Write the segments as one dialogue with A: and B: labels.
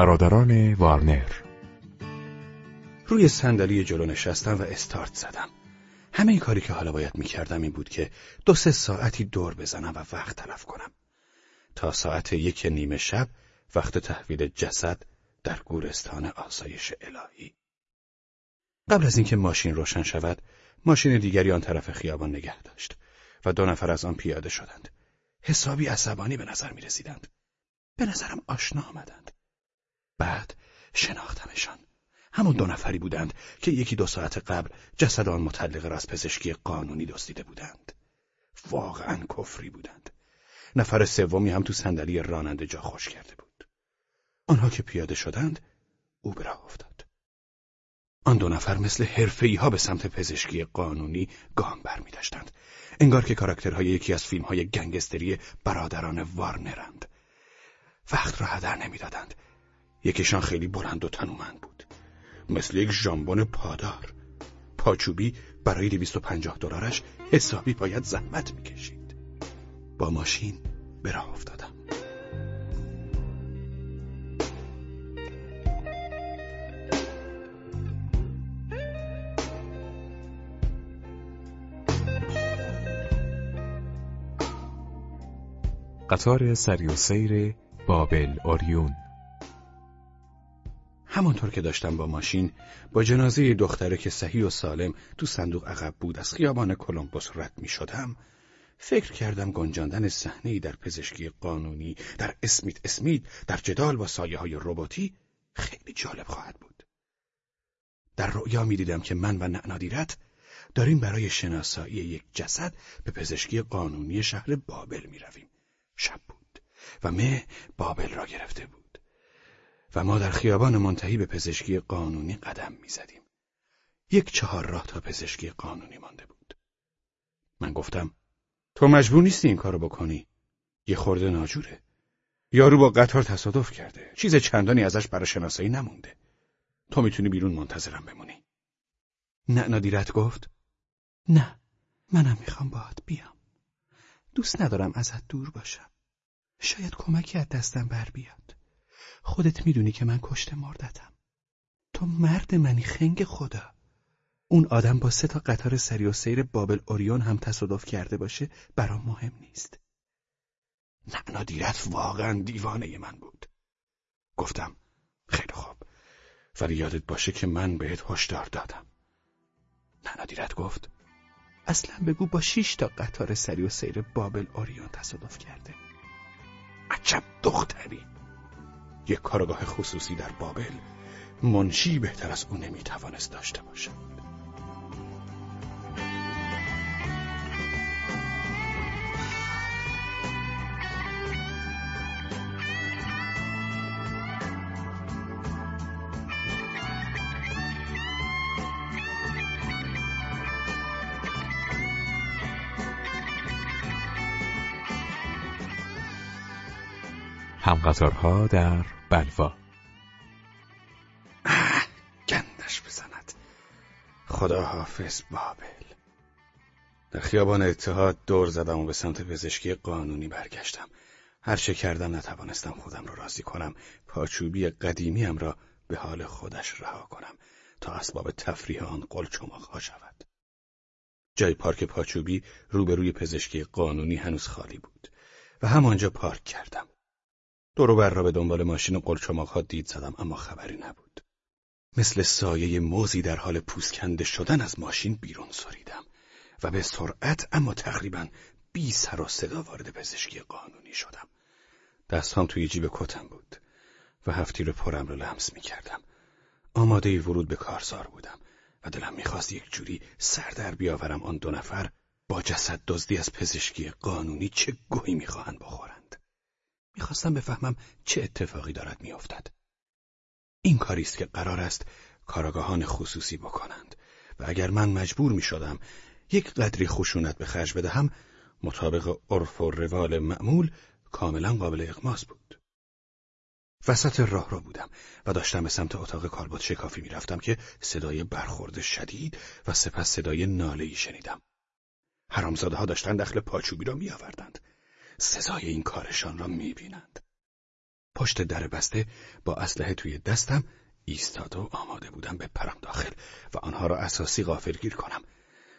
A: برادران وارنر
B: روی صندلی جلو نشستم و استارت زدم. همه این کاری که حالا باید می‌کردم این بود که دو سه ساعتی دور بزنم و وقت تلف کنم. تا ساعت یک نیمه شب وقت تحویل جسد در گورستان آسایش الهی. قبل از اینکه ماشین روشن شود ماشین دیگری آن طرف خیابان نگه داشت و دو نفر از آن پیاده شدند. حسابی عصبانی به نظر می رسیدند. به نظرم آشنا آمدند. بعد شناختمشان. همون دو نفری بودند که یکی دو ساعت قبل جسد آن متعلق را از پزشکی قانونی دزدیده بودند. واقعا کفری بودند. نفر سومی هم تو صندلی راننده جا خوش کرده بود. آنها که پیاده شدند، او به راه افتاد. آن دو نفر مثل حرفه‌ای ها به سمت پزشکی قانونی گام برمیداشتند. انگار که کاراکترهای یکی از فیلم های گنگستری برادران وارنرند. وقت را هدر نمی‌دادند. یکیشان خیلی بلند و تنومند بود. مثل یک ژامبون پادار. پاچوبی برای دویست و پنجاه دلارش حسابی باید زحمت می‌کشید. با ماشین به راه افتادم.
A: قطار سری سیر بابل اوریون
B: همانطور که داشتم با ماشین با جنازه دختره که صحیح و سالم تو صندوق عقب بود از خیابان کلمبوس رد می شدم فکر کردم گنجاندن صحنه‌ای در پزشکی قانونی در اسمیت اسمیت در جدال با سایه های رباتی خیلی جالب خواهد بود. در رؤیا می دیدم که من و نعنادیرت داریم برای شناسایی یک جسد به پزشکی قانونی شهر بابل می رویم. شب بود و مه بابل را گرفته بود. و ما در خیابان منتهی به پزشکی قانونی قدم می‌زدیم. یک چهار راه تا پزشکی قانونی مانده بود. من گفتم تو مجبور نیستی این کارو بکنی. یه خورده ناجوره. یارو با قطار تصادف کرده. چیز چندانی ازش برای شناسایی نمونده. تو می‌تونی بیرون منتظرم بمونی. نه نادیرت گفت نه منم می‌خوام باهات بیام. دوست ندارم ازت دور باشم. شاید کمکی از دستم بر بیاد. خودت می‌دونی که من کشته مردتم. تو مرد منی خنگ خدا. اون آدم با سه تا قطار سری و سیر بابل اوریون هم تصادف کرده باشه برام مهم نیست. نعنا دیرت واقعا دیوانه من بود. گفتم خیلی خوب ولی یادت باشه که من بهت هشدار دادم. نعنا دیرت گفت اصلا بگو با شیش تا قطار سری و سیر بابل اوریون تصادف کرده عجب دختری یک کارگاه خصوصی در بابل منشی بهتر از او نمی‌توانست داشته باشد.
A: همقطارها در بلوا.
B: گندش بزند. خدا حافظ بابل. در خیابان اتحاد دور زدم و به سمت پزشکی قانونی برگشتم. هر چه کردم نتوانستم خودم را راضی کنم. پاچوبی قدیمیم را به حال خودش رها کنم. تا اسباب تفریح آن ها شود. جای پارک پاچوبی روبروی پزشکی قانونی هنوز خالی بود. و همانجا پارک کردم. بر را به دنبال ماشین ها دید زدم اما خبری نبود. مثل سایه موزی در حال پوسکنده شدن از ماشین بیرون سریدم و به سرعت اما تقریبا بی سر و صدا وارد پزشکی قانونی شدم. دستام توی جیب کتم بود و هفتیر پرم رو لمس می کردم. آماده ورود به کارزار بودم و دلم می‌خواست یک جوری سر در بیاورم آن دو نفر با جسد دزدی از پزشکی قانونی چه گویی می‌خواهند بخورند. می‌خواستم بفهمم چه اتفاقی دارد میافتد. این کاری است که قرار است کاراگاهان خصوصی بکنند و اگر من مجبور می شدم یک قدری خشونت به خرج بدهم مطابق عرف و روال معمول کاملا قابل اقماس بود. وسط راه را بودم و داشتم به سمت اتاق کالبد شکافی می‌رفتم که صدای برخورد شدید و سپس صدای ناله ای شنیدم. حرامزاده ها داشتن دخل پاچوبی را می آوردند. سزای این کارشان را می‌بینند. پشت در بسته با اسلحه توی دستم ایستاده و آماده بودم به پرم داخل و آنها را اساسی غافلگیر کنم.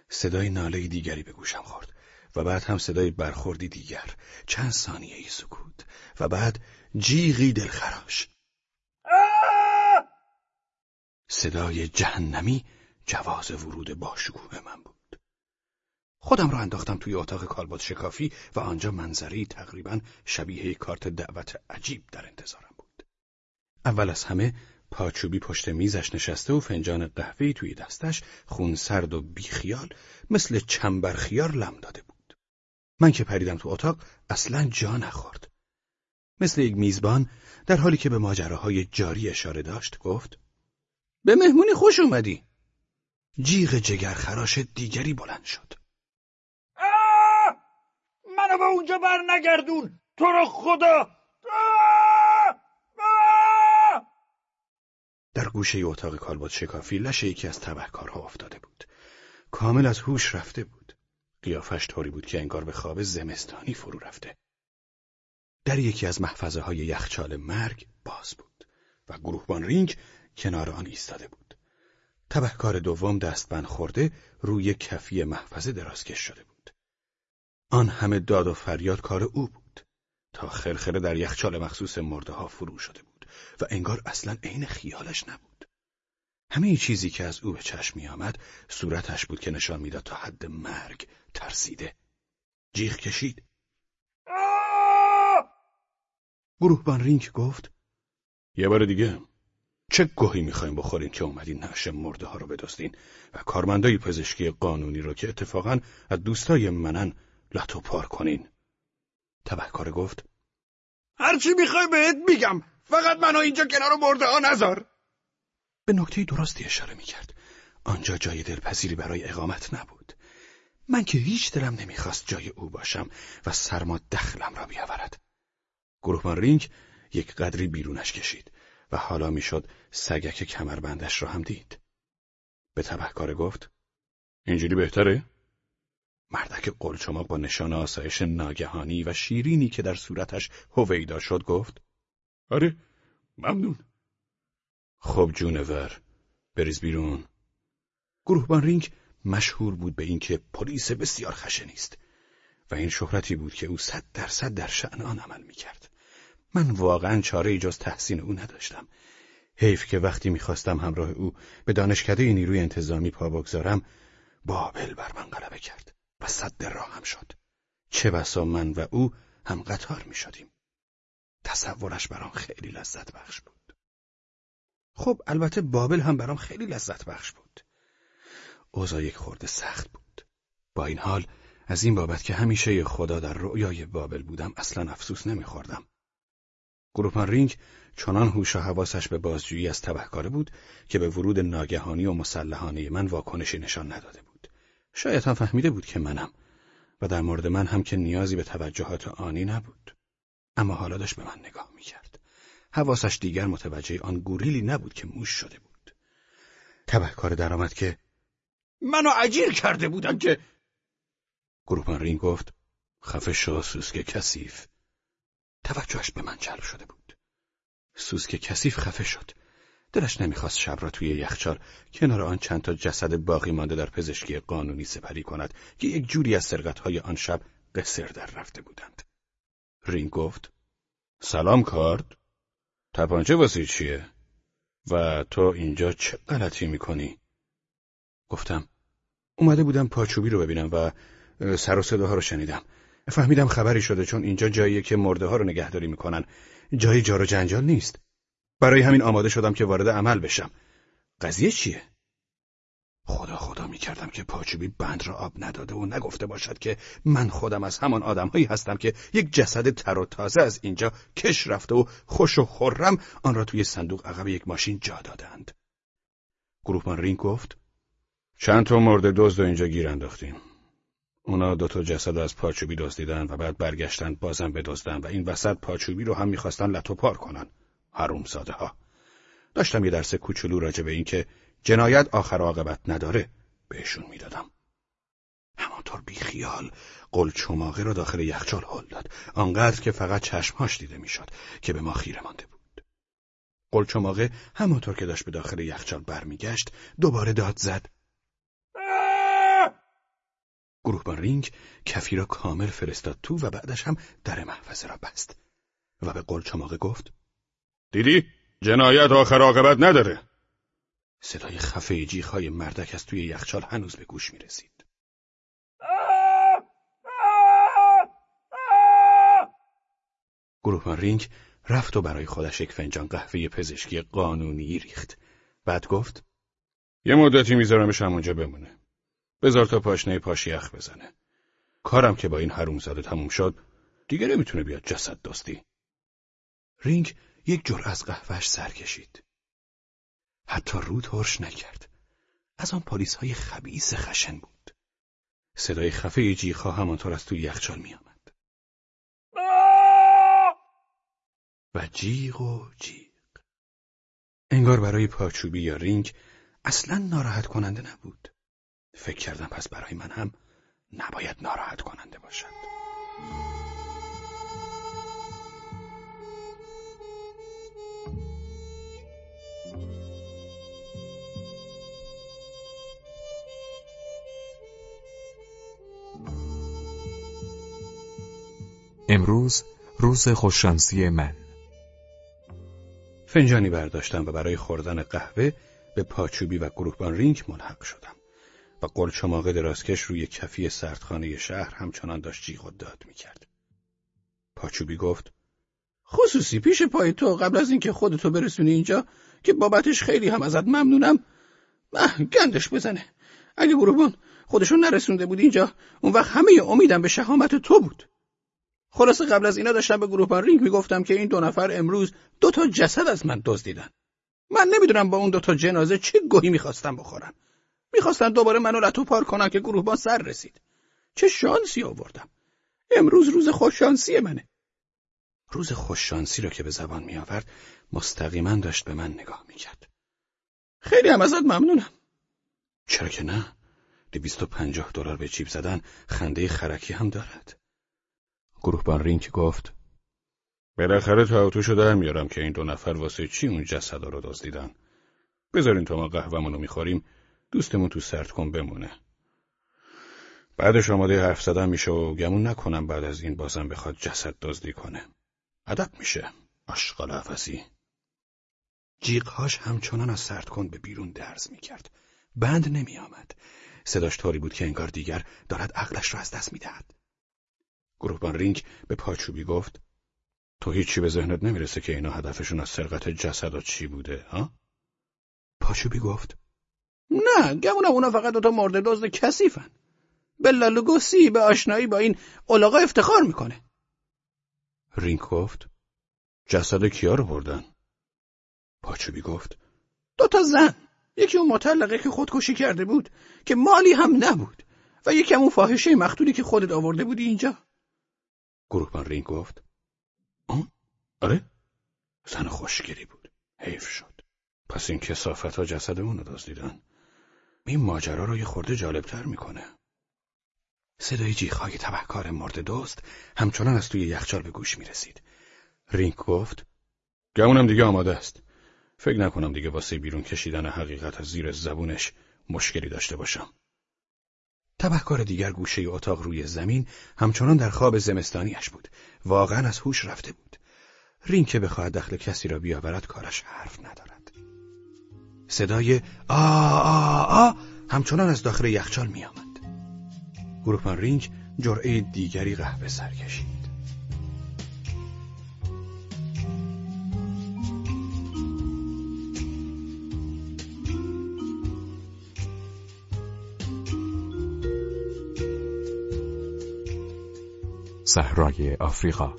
B: صدای ناله دیگری به گوشم خورد و بعد هم صدای برخوردی دیگر چند ثانیه ای سکوت و بعد جیغی دلخراش صدای جهنمی جواز ورود با شکوه من بود خودم را انداختم توی اتاق کالبد شکافی و آنجا منظری تقریبا شبیه کارت دعوت عجیب در انتظارم بود اول از همه پاچوبی پشت میزش نشسته و فنجان قهوه‌ای توی دستش خون سرد و بیخیال مثل چنبر خیار لم داده بود. من که پریدم تو اتاق اصلا جا نخورد. مثل یک میزبان در حالی که به ماجراهای جاری اشاره داشت گفت به مهمونی خوش اومدی. جیغ جگرخراش دیگری بلند شد.
C: اونجا بر نگردون تو رو خدا
B: در گوشه اتاق کالبد شکافی لشه یکی از تبهکارها افتاده بود. کامل از هوش رفته بود. قیافش طوری بود که انگار به خواب زمستانی فرو رفته. در یکی از محفظه های یخچال مرگ باز بود و گروهبان رینگ کنار آن ایستاده بود. تبهکار دوم دستبند خورده روی کفی محفظه درازکش شده بود. آن همه داد و فریاد کار او بود تا خرخره در یخچال مخصوص مرده ها فرو شده بود. و انگار اصلا عین خیالش نبود. همه چیزی که از او به چشم می آمد صورتش بود که نشان می‌داد تا حد مرگ ترسیده. جیغ کشید. گروهبان رینک گفت یه بار دیگه چه گوهی می‌خوایم بخوریم که اومدین نعش مرده ها رو بدستین و کارمندای پزشکی قانونی رو که اتفاقا از دوستای منن لطو پار کنین. تبهکار گفت
C: هرچی می‌خوای بهت میگم. فقط منو اینجا کنار مرده ها نذار.
B: به نکته درستی اشاره می‌کرد. آنجا جای دلپذیری برای اقامت نبود. من که هیچ دلم نمی‌خواست جای او باشم و سرما دخلم را بیاورد. گروهمان رینگ یک قدری بیرونش کشید و حالا می‌شد سگک کمربندش را هم دید. به تبهکار گفت اینجوری بهتره؟ مردک قلچماق با نشان آسایش ناگهانی و شیرینی که در صورتش هویدا شد گفت
C: آره ممنون.
B: خب جونور بریز بیرون. گروهبان رینگ مشهور بود به اینکه پلیس بسیار خشنی است و این شهرتی بود که او صد درصد در شأن آن عمل می‌کرد. من واقعا چاره ای جز تحسین او نداشتم. حیف که وقتی می‌خواستم همراه او به دانشکده نیروی انتظامی پا بگذارم بابل بر من غلبه کرد. و صد راهم شد چه بسا من و او هم قطار می شدیم. تصورش برام خیلی لذت بخش بود. خب البته بابل هم برام خیلی لذت بخش بود. اوضاع یک خورده سخت بود. با این حال از این بابت که همیشه خدا در رؤیای بابل بودم اصلا افسوس نمیخوردم. گروپان رینگ چنان هوش و حواسش به بازجویی از تبهکاره بود که به ورود ناگهانی و مسلحانه من واکنشی نشان نداده بود. شاید هم فهمیده بود که منم و در مورد من هم که نیازی به توجهات آنی نبود. اما حالا داشت به من نگاه می‌کرد. حواسش دیگر متوجه آن گوریلی نبود که موش شده بود. تبهکار درآمد که
C: منو عجیر کرده بودن که
B: گروپان رین گفت خفه شو سوسک کثیف توجهش به من جلب شده بود سوسک کثیف خفه شد دلش نمی‌خواست شب را توی یخچال کنار آن چند تا جسد باقی مانده در پزشکی قانونی سپری کند که یک جوری از سرقتهای آن شب قصر در رفته بودند. رینگ گفت سلام کارد تپانچه واسه چیه؟ و تو اینجا چه غلطی می‌کنی؟ گفتم اومده بودم پاچوبی رو ببینم و سر و صداها رو شنیدم فهمیدم خبری شده چون اینجا جاییه که مرده ها رو نگهداری می‌کنن جای جار و جنجال نیست برای همین آماده شدم که وارد عمل بشم قضیه چیه؟ خدا خدا می کردم که پاچوبی بند را آب نداده و نگفته باشد که من خودم از همان آدمهایی هستم که یک جسد تر و تازه از اینجا کش رفته و خوش و خورم آن را توی صندوق عقب یک ماشین جا دادند. گروهمان رینگ گفت چند تا مرد دزد و اینجا گیر انداختیم. اونا دو تا جسد از پاچوبی دزدیدن و بعد برگشتن بازم بدزدن و این وسط پاچوبی رو هم می‌خواستن لطو پار کنن. حروم ساده ها. داشتم یه درس کوچولو راجع به این که جنایت آخر عاقبت نداره بهشون می‌دادم. همانطور بیخیال قلچماقه را داخل یخچال هل داد آنقدر که فقط چشمهاش دیده می‌شد که به ما خیره مانده بود قلچماقه همانطور که داشت به داخل یخچال برمیگشت دوباره داد زد گروهبان رینگ کفی را کامل فرستاد تو و بعدش هم در محفظه را بست و به قلچماقه گفت
C: دیدی؟ جنایت آخر عاقبت نداره
B: صدای خفه جیخهای مردک از توی یخچال هنوز به گوش می رسید. گروهبان رینگ رفت و برای خودش یک فنجان قهوه پزشکی قانونی ریخت. بعد گفت
C: یه مدتی میذارمش همونجا بمونه. بذار تا پاشنه پاش یخ بزنه. کارم که با این حرومزاده تموم شد دیگه نمی‌تونه بیاد جسد داستی.
B: رینگ یک جور از قهوهش سر کشید. حتی رو ترش نکرد. از آن پلیس های خبیس خشن بود. صدای خفه جیخا همانطور از توی یخچال می آمد. و جیغ و جیغ. انگار برای پاچوبی یا رینگ اصلا ناراحت کننده نبود. فکر کردم پس برای من هم نباید ناراحت کننده باشد.
A: امروز روز خوششانسی من.
B: فنجانی برداشتم و برای خوردن قهوه به پاچوبی و گروهبان رینگ ملحق شدم و قلچماق درازکش روی کفی سردخانه شهر همچنان داشت جیغ و داد می‌کرد. پاچوبی گفت
C: خصوصی پیش پای تو قبل از اینکه خودتو برسونی اینجا که بابتش خیلی هم ازت ممنونم. گندش بزنه. اگه گروهبان خودشون نرسونده بود اینجا اون وقت همه امیدم به شهامت تو بود. خلاصه قبل از اینا داشتم به گروه رینگ می‌گفتم که این دو نفر امروز دو تا جسد از من دزدیدن. من نمی‌دونم با اون دو تا جنازه چه گوهی می‌خواستم بخورن. می‌خواستن دوباره منو لطو پار کنن که گروهبان سر رسید. چه شانسی آوردم. امروز روز خوششانسی منه.
B: روز خوششانسی رو که به زبان می آورد مستقیما داشت به من نگاه می‌کرد.
C: خیلی هم ازت ممنونم.
B: چرا که نه؟ دویست و پنجاه دلار به جیب زدن خنده خرکی هم دارد. گروهبان رینک گفت
C: بالاخره تا شده در میارم که این دو نفر واسه چی اون جسد رو دزدیدن؟ بذارین تا ما قهوهمون رو می‌خوریم دوستمون تو سرد کن بمونه. بعدش آماده حرف زدن میشه و گمون نکنم بعد از این بازم بخواد جسد دزدی کنه. ادب میشه آشغال عوضی
B: جیغهاش همچنان از سرد کن به بیرون درز می‌کرد. بند نمیآمد. صداش طوری بود که انگار دیگر دارد عقلش را از دست می‌دهد. گروهبان رینگ به پاچوبی گفت تو هیچی به ذهنت نمی‌رسه که اینا هدفشون از سرقت جسد چی بوده ها؟ پاچوبی گفت
C: نه گمونم اونا فقط دوتا مرده دزد کسیفن به به آشنایی با این اولاغا افتخار می‌کنه
B: رینگ گفت جسد کیا رو بردن؟ پاچوبی گفت
C: دوتا زن یکی اون مطلقه که خودکشی کرده بود که مالی هم نبود و یکی اون فاحشه مقتولی که خودت آورده بودی اینجا
B: گروهبان رینگ گفت آن؟ آره؟ زن خوشگلی بود حیف شد. پس این کثافت ها جسدمون رو دزدیدن این ماجرا رو یه خورده جالبتر می‌کنه. صدای جیخهای تبهکار مرد دوست همچنان از توی یخچال به گوش می‌رسید. رینگ گفت گمونم دیگه آماده است. فکر نکنم دیگه واسه بیرون کشیدن حقیقت از زیر زبونش مشکلی داشته باشم. تبهکار دیگر گوشه اتاق روی زمین همچنان در خواب زمستانیش بود. واقعا از هوش رفته بود. رین که بخواهد دخل کسی را بیاورد کارش حرف ندارد. صدای آ آ آ همچنان از داخل یخچال می آمد. گروهمان رینگ جرعه دیگری قهوه سر کشید.
A: صحرای آفریقا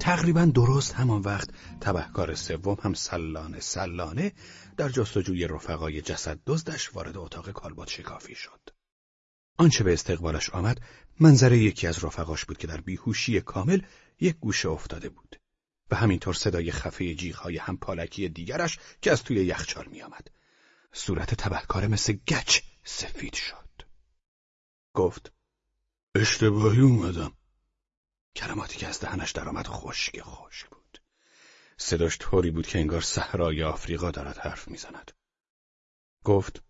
B: تقریبا درست همان وقت تبهکار سوم هم سلانه سلانه در جستجوی رفقای جسد دزدش وارد اتاق کالبات شکافی شد. آنچه به استقبالش آمد منظره یکی از رفقاش بود که در بیهوشی کامل یک گوشه افتاده بود و همینطور صدای خفه جیغهای هم پالکی دیگرش که از توی یخچال می آمد. صورت تبهکار مثل گچ سفید شد. گفت اشتباهی اومدم. کلماتی که از دهنش درآمد خشک خوش بود. صداش طوری بود که انگار صحرای آفریقا دارد حرف می‌زند. گفت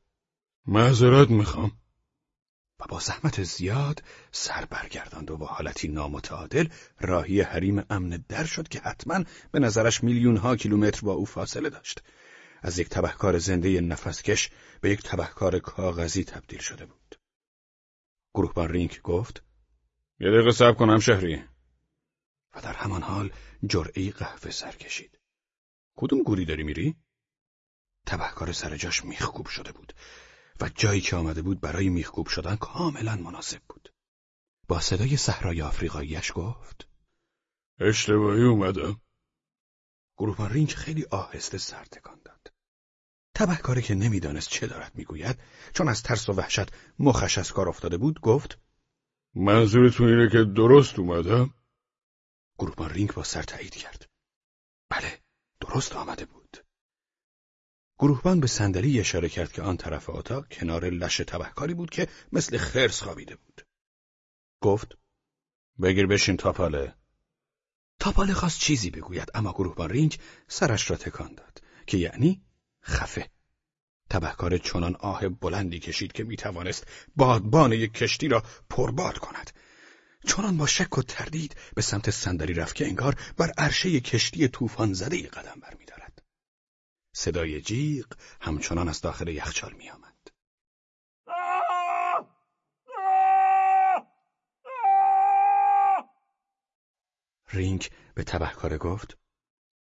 B: معذرت می‌خوام. و با زحمت زیاد سر برگرداند و با حالتی نامتعادل راهی حریم امن در شد که حتما به نظرش میلیون ها کیلومتر با او فاصله داشت. از یک تبهکار زنده نفسکش به یک تبهکار کاغذی تبدیل شده بود. گروهبان رینک گفت یه دقیقه صبر کنم شهری و در همان حال جرعی قهوه سر کشید کدوم گوری داری میری؟ تبهکار سر جاش میخکوب شده بود و جایی که آمده بود برای میخکوب شدن کاملا مناسب بود. با صدای صحرای آفریقاییش گفت اشتباهی اومدم. گروه رینگ خیلی آهسته سر تکان داد. تبهکاری که نمی‌دانست چه دارد می‌گوید چون از ترس و وحشت مخش از کار افتاده بود گفت منظورتون اینه که درست اومدم؟ گروهبان رینگ با سر تایید کرد. بله درست آمده بود. گروهبان به صندلی اشاره کرد که آن طرف اتاق کنار لش تبهکاری بود که مثل خرس خوابیده بود. گفت بگیر بشین تاپاله. تاپاله خواست چیزی بگوید اما گروهبان رینگ سرش را تکان داد که یعنی خفه. تبهکار چنان آه بلندی کشید که می‌توانست بادبان یک کشتی را پرباد کند. چنان با شک و تردید به سمت صندلی رفت که انگار بر عرشه کشتی طوفان زده قدم برمیدارد. صدای جیغ همچنان از داخل یخچال می آمد. رینگ به تبهکاره گفت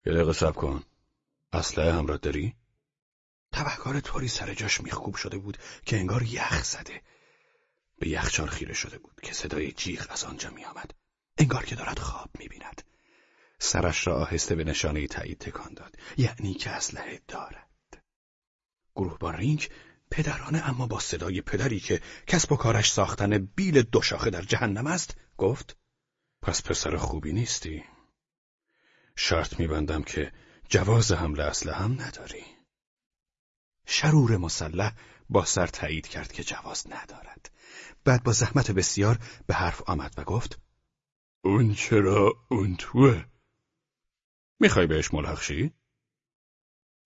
B: یه دقیقه سب کن اسلحه همراه داری؟ تبهکاره طوری سر جاش میخکوب شده بود که انگار یخ زده. به یخچال خیره شده بود که صدای جیغ از آنجا میآمد. انگار که دارد خواب می‌بیند. سرش را آهسته به نشانه تایید تکان داد. یعنی که اسلحه دارد. گروهبان رینگ پدرانه اما با صدای پدری که کسب و کارش ساختن بیل دو شاخه در جهنم است گفت پس پسر خوبی نیستی. شرط میبندم که جواز حمله اسلحه هم نداری. شرور مسلح با سر تایید کرد که جواز ندارد. بعد با زحمت بسیار به حرف آمد و گفت اون چرا اون توه؟ می‌خوای بهش ملحق شی؟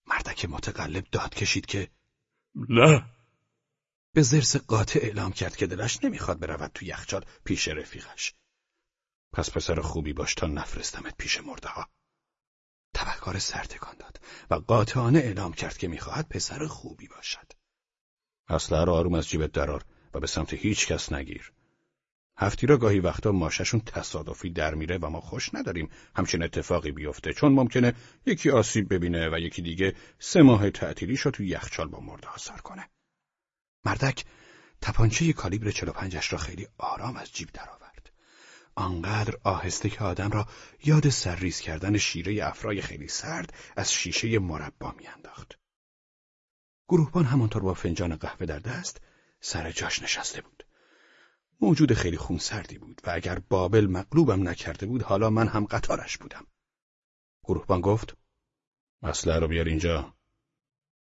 B: مردک متقلب داد کشید که نه به زرس قاطع اعلام کرد که دلش نمی‌خواد برود تو یخچال پیش رفیقش. پس پسر خوبی باش تا نفرستمت پیش مرده ها. تبهکار سرتکان داد و قاطعانه اعلام کرد که می‌خواهد پسر خوبی باشد اصلا را آروم از جیبت درار و به سمت هیچ کس نگیر هفتی را گاهی وقتا ماششون تصادفی در میره و ما خوش نداریم همچین اتفاقی بیفته چون ممکنه یکی آسیب ببینه و یکی دیگه سه ماه تعطیلیش رو تو یخچال با مرده سر کنه. مردک تپانچه کالیبر 45 را خیلی آرام از جیب درآورد. آنقدر آهسته که آدم را یاد سرریز کردن شیره افرای خیلی سرد از شیشه مربا میانداخت. گروهبان همانطور با فنجان قهوه در دست سر جاش نشسته بود. موجود خیلی خونسردی بود و اگر بابل مغلوبم نکرده بود حالا من هم قطارش بودم. گروهبان گفت اسلحه رو بیار اینجا.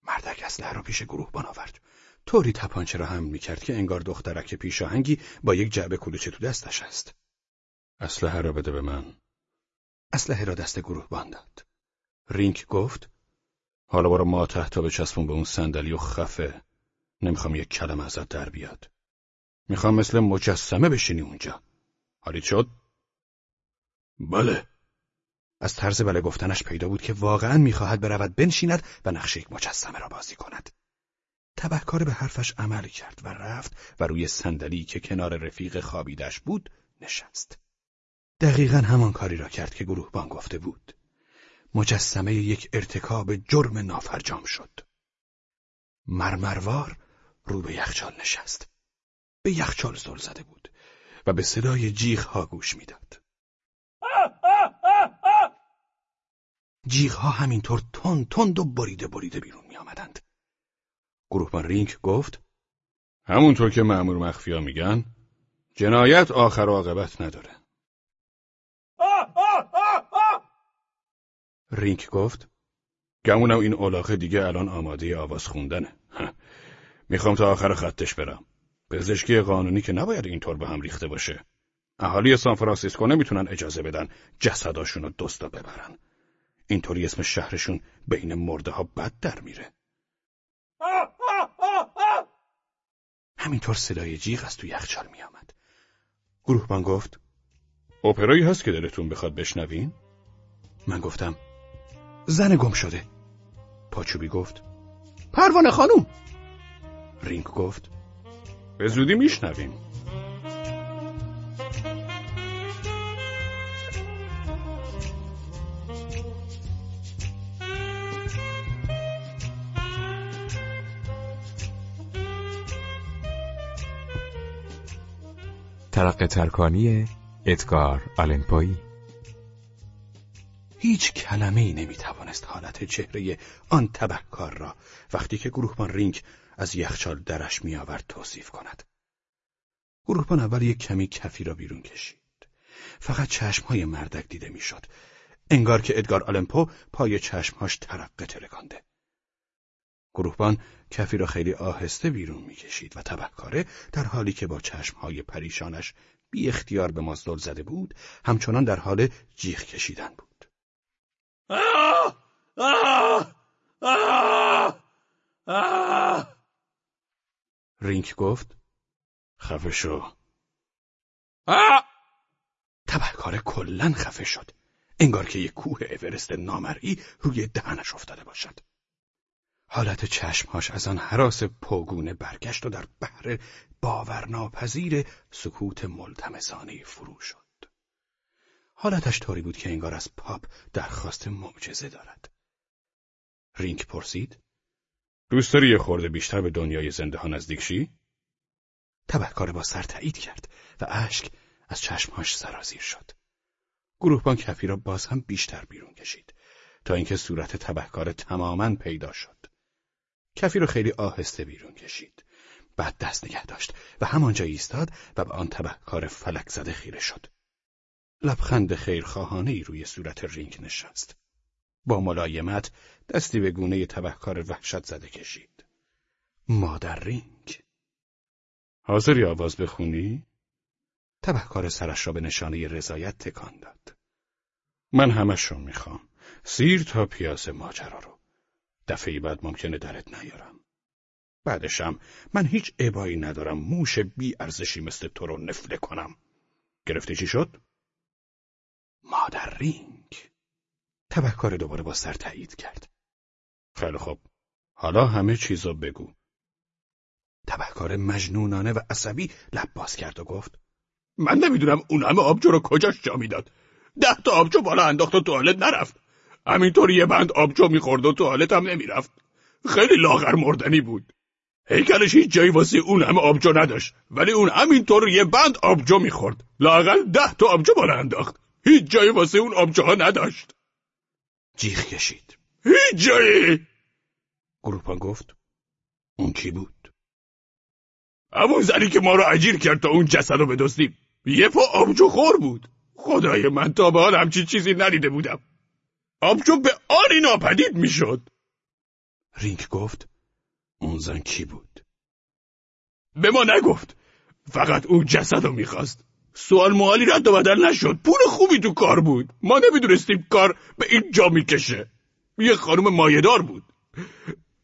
B: مردک اسلحه رو پیش گروهبان آورد. طوری تپانچه را هم می‌کرد که انگار دخترک پیشاهنگی با یک جعبه کلوچه تو دستش است. اسلحه را بده به من. اسلحه را دست گروهبان داد. رینک گفت حالا برو ما تحت به چسبون به اون صندلی و خفه. نمی‌خوام یک کلمه ازت در بیاد. می‌خوام مثل مجسمه بشینی اونجا. حالیت شد؟ بله. از طرز بله گفتنش پیدا بود که واقعا می‌خواهد برود بنشیند و نقش یک مجسمه را بازی کند. تبهکار به حرفش عمل کرد و رفت و روی صندلی که کنار رفیق خوابیدش بود نشست. دقیقا همان کاری را کرد که گروهبان گفته بود. مجسمه یک ارتکاب جرم نافرجام شد. مرمروار رو به یخچال نشست. به یخچال زل زده بود و به صدای جیغ ها گوش می‌داد. جیغ ها همینطور تند تند و بریده بریده بیرون می آمدند. گروهبان رینک گفت همونطور که مأمور مخفیا میگن جنایت آخر و عاقبت نداره. رینک گفت گمونم این اولاغه دیگه الان آماده آواز خوندنه. می‌خوام تا آخر خطش برم. پزشکی قانونی که نباید اینطور به هم ریخته باشه. اهالی سان فرانسیسکو نمی‌تونن اجازه بدن جسداشون رو دستا ببرن. اینطوری اسم شهرشون بین مرده ها بد در میره. همینطور صدای جیغ از تو یخچال میآمد. گروهبان گفت اپرایی هست که دلتون بخواد بشنوین؟ من گفتم زن گم شده. پاچوبی گفت
C: پروانه خانوم
B: رینگ گفت به زودی میشنویم
A: ترقه ترکانی ادگار آلنپوی
B: هیچ کلمه ای نمی توانست حالت چهره آن تبهکار را وقتی که گروهبان رینگ از یخچال درش می آورد توصیف کند. گروهبان اول یک کمی کفی را بیرون کشید. فقط چشمهای مردک دیده می‌شد. انگار که ادگار آلمپو پای چشمهاش ترقه ترکانده. گروهبان کفی را خیلی آهسته بیرون می‌کشید و تبهکاره در حالی که با چشمهای پریشانش بی اختیار به مازدل زده بود همچنان در حال جیغ کشیدن بود. آه! آه! آه! آه! رینک گفت خفه شو آه! کلن خفه شد انگار که یک کوه اورست نامرئی روی دهنش افتاده باشد حالت چشمهاش از آن حراس پوگونه برگشت و در بحر باورناپذیر سکوت ملتمسانه فرو شد. حالتش طوری بود که انگار از پاپ درخواست معجزه دارد. رینک پرسید دوست داری یه خورده بیشتر به دنیای زنده ها نزدیک شی؟ تبهکار با سر تایید کرد و اشک از چشمهاش سرازیر شد. گروهبان کفی را باز هم بیشتر بیرون کشید تا اینکه صورت تبهکار تماما پیدا شد. کفی را خیلی آهسته بیرون کشید. بعد دست نگه داشت و همانجا ایستاد و به آن تبهکار فلک زده خیره شد. لبخند خیرخواهانه ای روی صورت رینگ نشست. با ملایمت دستی به گونه تبهکار وحشت زده کشید. مادر رینگ. حاضری آواز بخونی؟ تبهکار سرش را به نشانه رضایت تکان داد. من همش رو می‌خوام. سیر تا پیاز ماجرا رو. دفعه بعد ممکنه درت نیارم. بعدشم من هیچ عبایی ندارم موش بی ارزشی مثل تو رو نفله کنم. گرفتی چی شد؟ مادر رینگ. تبهکار دوباره با سر تایید کرد. خیلی خوب. حالا همه چیزو بگو. تبهکار مجنونانه و عصبی لب باز کرد و گفت من نمی‌دونم اون همه آبجو رو کجاش جا می‌داد. ده تا آبجو بالا انداخت و توالت نرفت. همینطور یه بند آبجو می‌خورد و توالت هم نمی‌رفت. خیلی لاغر مردنی بود. هیکلش هیچ جایی واسه اون همه آبجو نداشت ولی اون همینطور یه بند آبجو می‌خورد. لاغر ده تا آبجو بالا انداخت. هیچ جایی واسه اون آبجوها نداشت. جیغ کشید. هیچ جایی! گروپان گفت. اون کی بود؟ همون زنی که ما رو عجیر کرد تا اون جسد رو بدستیم. یه پا آبجو خور بود. خدای من تا به حال همچین چیزی ندیده بودم. آبجو به آنی ناپدید می‌شد. رینک گفت اون زن کی بود؟ به ما نگفت. فقط اون جسد رو می‌خواست. سوال موالی رد و بدل نشد. پول خوبی تو کار بود. ما نمی‌دونستیم کار به این جا می‌کشه. یه خانم مایدار بود.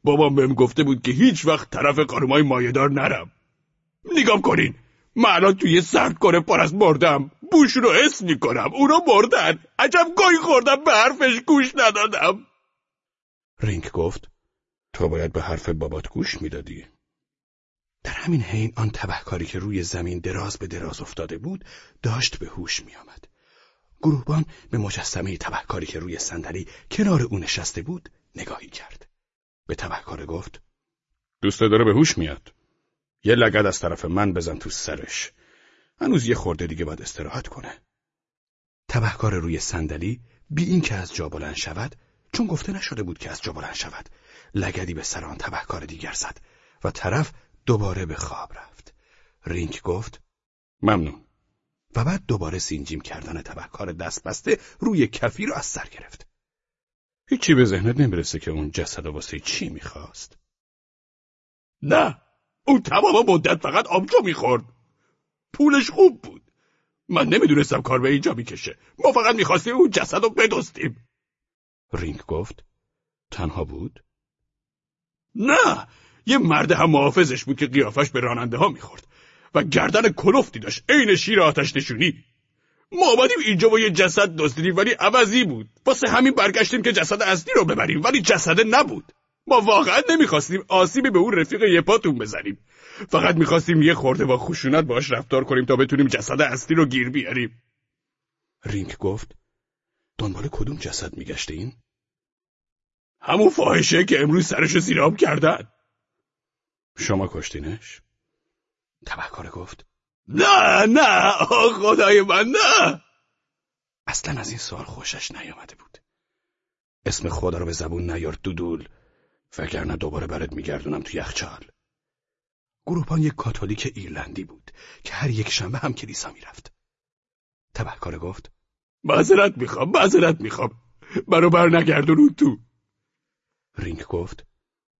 B: بابام بهم گفته بود که هیچ وقت طرف خانمای مایدار نرم. نگام کنین. من الان توی سرد کنه پر از مردم بوش رو حس می‌کنم اونا مردن عجب گاهی خوردم به حرفش گوش ندادم رینک گفت تو باید به حرف بابات گوش می‌دادی در همین حین آن تبهکاری که روی زمین دراز به دراز افتاده بود داشت به هوش میآمد گروهبان به مجسمه تبهکاری که روی صندلی کنار او نشسته بود نگاهی کرد به تبهکار گفت دوست داره به هوش میاد یه لگد از طرف من بزن تو سرش. هنوز یه خورده دیگه باید استراحت کنه. تبهکار روی صندلی بی این که از جا بلند شود چون گفته نشده بود که از جا بلند شود لگدی به سر آن تبهکار دیگر زد و طرف دوباره به خواب رفت. رینک گفت ممنون و بعد دوباره سینجیم کردن تبهکار دست بسته روی کفی رو از سر گرفت. هیچی به ذهنت نمی‌رسه که اون جسد واسه چی می‌خواست؟ نه
D: اون تمام مدت فقط آبجو می‌خورد پولش خوب بود من نمی‌دونستم کار به اینجا می‌کشه ما فقط می‌خواستیم اون جسد رو بدستیم
B: رینگ گفت تنها بود؟
D: نه یه مرد هم محافظش بود که قیافش به راننده ها می‌خورد و گردن کلفتی داشت. عین شیر آتش نشونی. ما آمدیم اینجا با یه جسد دزدیدیم ولی عوضی بود. واسه همین برگشتیم که جسد اصلی رو ببریم ولی جسد نبود. ما واقعا نمی‌خواستیم آسیبی به اون رفیق یه پاتون بزنیم. فقط می‌خواستیم یه خورده با خشونت باش رفتار کنیم تا بتونیم جسد اصلی رو گیر بیاریم.
B: رینک گفت دنبال کدوم جسد میگشته این؟
D: همون فاحشه که امروز سرشو زیراب کردن.
B: شما کشتینش؟ تبهکار گفت
D: نه نه خدای من نه!
B: اصلا از این سوال خوشش نیامده بود. اسم خدا رو به زبون نیار دودول. وگرنه دوباره برات میگردونم تو یخچال. گروپان یک کاتولیک ایرلندی بود که هر یک شنبه هم کلیسا می‌رفت. تبهکار گفت
D: معذرت می‌خوام معذرت می‌خوام. برو بر نگردون اون تو.
B: رینگ گفت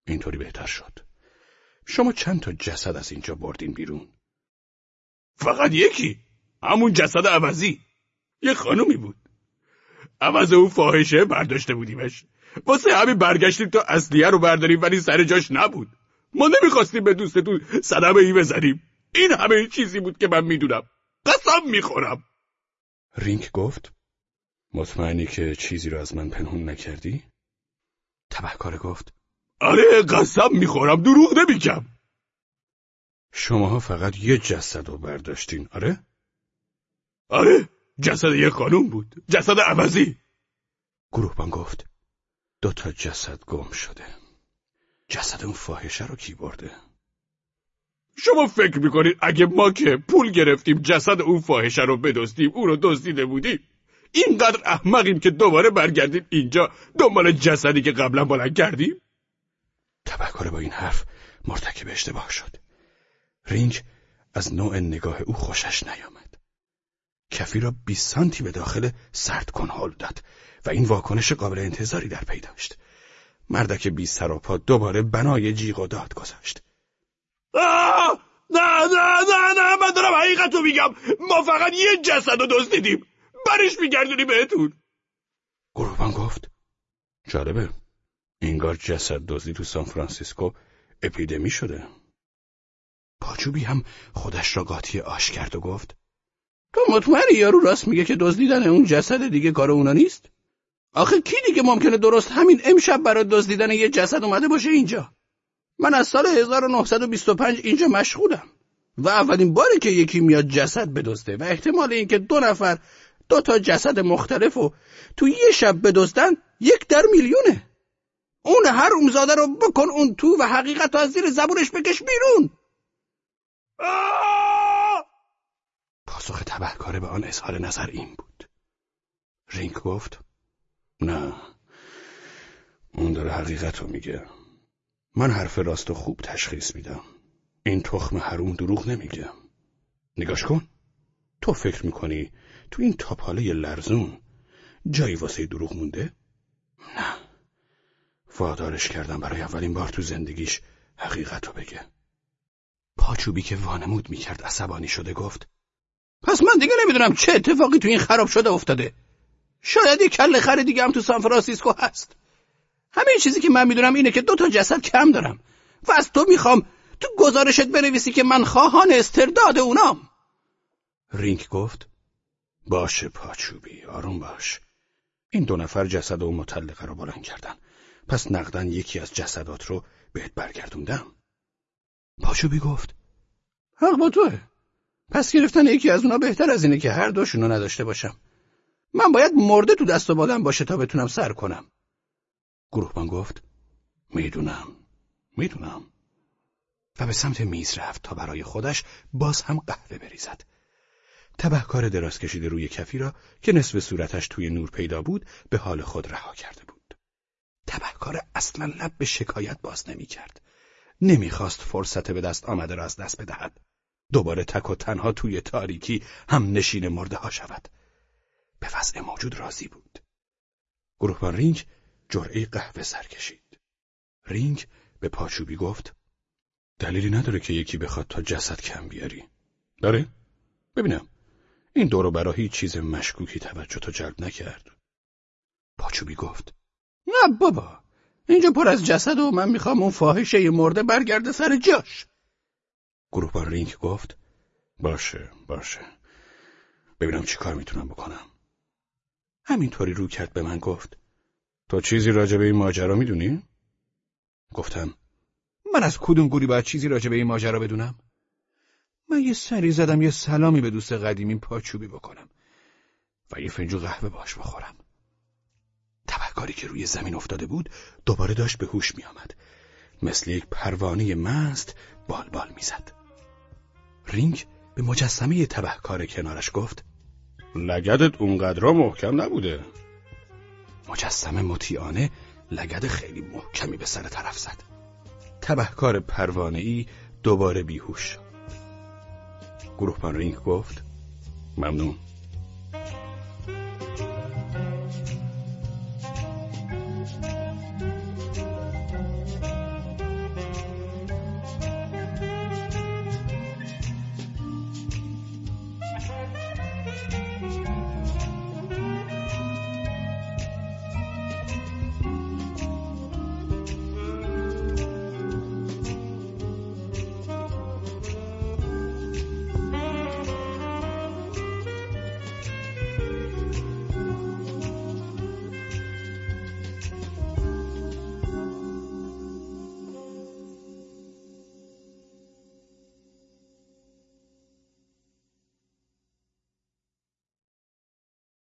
B: اینطوری بهتر شد. شما چند تا جسد از اینجا بردین بیرون؟
D: فقط یکی. همون جسد عوضی. یه خانومی بود. عوض اون فاحشه برداشته بودیمش. واسه همین برگشتیم تا اصلیه رو برداریم ولی سر جاش نبود. ما نمی‌خواستیم به دوستتون صدمه ای بزنیم. این همه چیزی بود که من می‌دونم. قسم می‌خورم.
B: رینک گفت مطمئنی که چیزی رو از من پنهون نکردی؟ تبهکار گفت
D: آره قسم می‌خورم دروغ نمیگم.
B: شماها فقط یه جسد رو برداشتین آره؟
D: آره جسد یه خانوم بود جسد عوضی.
B: گروهبان گفت دو تا جسد گم شده. جسد اون فاحشه رو کی برده؟
D: شما فکر می‌کنید اگه ما که پول گرفتیم جسد اون فاحشه رو بدزدیم او رو دزدیده بودیم؟ اینقدر احمقیم که دوباره برگردیم اینجا دنبال جسدی که قبلا بلند کردیم؟
B: تبهکار با این حرف مرتکب اشتباه شد. رینج از نوع نگاه او خوشش نیامد. کفی را 20 سانتی به داخل سرد کنهال داد و این واکنش قابل انتظاری در پی داشت. مردک بی سراپا دوباره بنای جیغ و داد گذاشت.
D: نه نه نه نه من دارم حقیقت رو میگم. ما فقط یه جسد رو دزدیدیم. برش میگردونی بهتون.
B: گروبان گفت جالبه. انگار جسد دزدی تو سان فرانسیسکو اپیدمی شده. پاچوبی هم خودش را قاطی آش کرد و گفت تو مطمئنی یارو راست میگه که دزدیدن اون جسد دیگه کار اونا نیست؟ آخه کی دیگه ممکنه درست همین امشب برای دزدیدن یه جسد اومده باشه اینجا؟ من از سال 1925 اینجا مشغولم و اولین باره که یکی میاد جسد بدزده و احتمال اینکه دو نفر دو تا جسد مختلف و تو یه شب بدزدن یک در میلیونه. اون هر اومزاده رو بکن اون تو و حقیقت از زیر زبونش بکش بیرون. پاسخ تبهکاره به آن اظهار نظر این بود. رینک گفت نه اون داره حقیقت رو میگه. من حرف راست و خوب تشخیص میدم. این تخم حروم دروغ نمیگه. نگاش کن. تو فکر می‌کنی تو این تاپاله لرزون جایی واسه دروغ مونده؟ نه. وادارش کردم برای اولین بار تو زندگیش. حقیقت رو بگه. پاچوبی که وانمود می‌کرد عصبانی شده گفت پس من دیگه نمی‌دونم چه اتفاقی تو این خراب شده افتاده. شاید یه کل خر دیگه هم تو سان فرانسیسکو هست. همه چیزی که من می‌دونم اینه که دو تا جسد کم دارم و از تو می‌خوام تو گزارشت بنویسی که من خواهان استرداد اونام. رینک گفت باشه پاچوبی آروم باش. این دو نفر جسد و مطلقه رو بلند کردن. پس نقدن یکی از جسدات رو بهت برگردوندم. پاچوبی گفت حق با توه. پس گرفتن یکی از اونا بهتر از اینه که هر دوشونو نداشته باشم. من باید مرده تو دست و بالم باشه تا بتونم سر کنم. گروهبان گفت. می‌دونم. می‌دونم. و به سمت میز رفت تا برای خودش باز هم قهوه بریزد. تبهکار دراز کشیده روی کفی را که نصف صورتش توی نور پیدا بود به حال خود رها کرده تبهکار اصلا لب به شکایت باز نمی کرد نمی‌خواست فرصت به دست آمده را از دست بدهد. دوباره تک و تنها توی تاریکی هم نشین مرده ها شود. به وضع موجود راضی بود. گروهبان رینگ جرعه قهوه سر کشید. رینگ به پاچوبی گفت دلیلی نداره که یکی بخواد دو تا جسد کم بیاری. داره؟ ببینم. این دورو برا هیچ چیز مشکوکی توجه تو جلب نکرد. پاچوبی گفت
C: نه بابا اینجا پر از جسد و من می‌خوام اون فاحشه مرده برگرده سر جاش.
B: گروهبان رینگ گفت باشه باشه. ببینم چی کار می‌تونم بکنم. همینطوری رو کرد به من گفت. تو چیزی راجع به این ماجرا می‌دونی؟ گفتم
C: من از کدوم گوری باید چیزی راجع به این ماجرا بدونم؟ من یه سری زدم یه سلامی به دوست قدیمی پاچوبی بکنم و یه فنجو قهوه باش بخورم.
B: تبهکاری که روی زمین افتاده بود دوباره داشت به هوش میآمد. مثل یک پروانه مست بال بال می‌زد. رینگ به مجسمه تبهکار کنارش گفت لگدت اونقدر محکم نبوده. مجسمه مطیعانه لگد خیلی محکمی به سر طرف زد. تبهکار پروانه ای دوباره بیهوش گروهبان رینگ گفت ممنون.